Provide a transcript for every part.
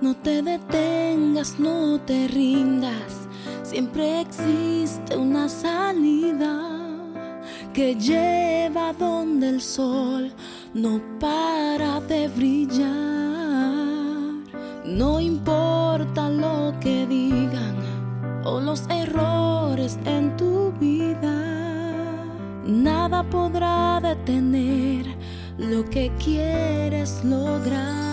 No te detengas, no te rindas. Siempre existe una salida que lleva donde el sol no para de brillar. No importa lo que digan o los errores en tu vida, nada podrá detener lo que quieres lograr.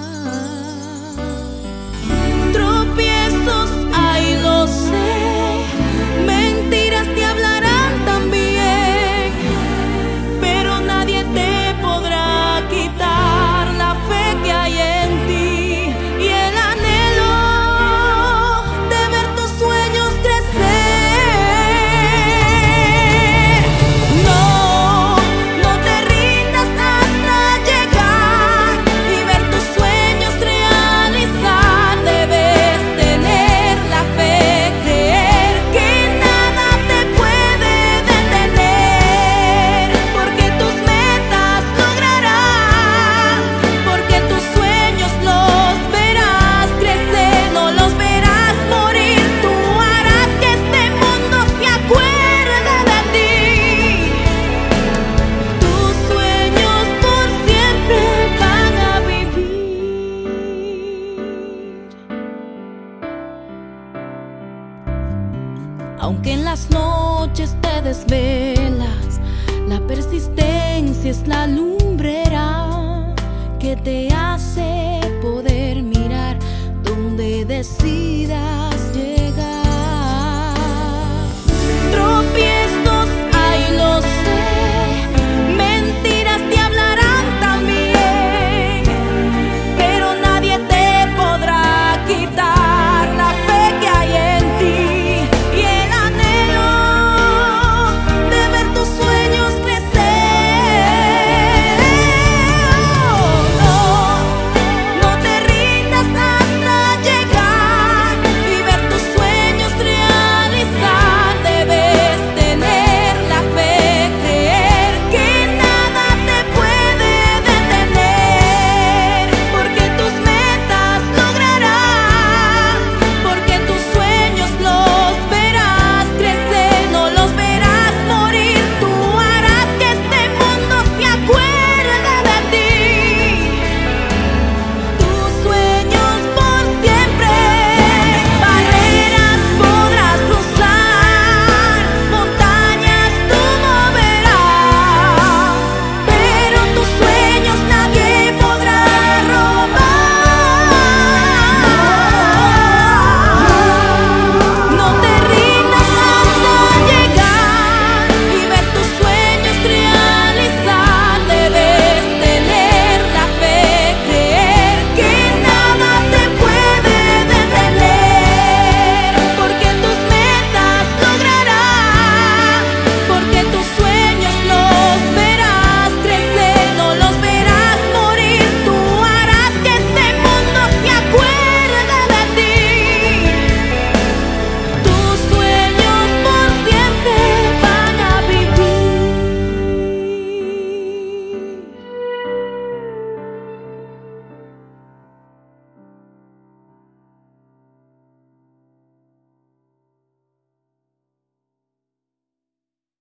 Aunque en las noches te desvelas, la persistencia es la lumbrera que te hace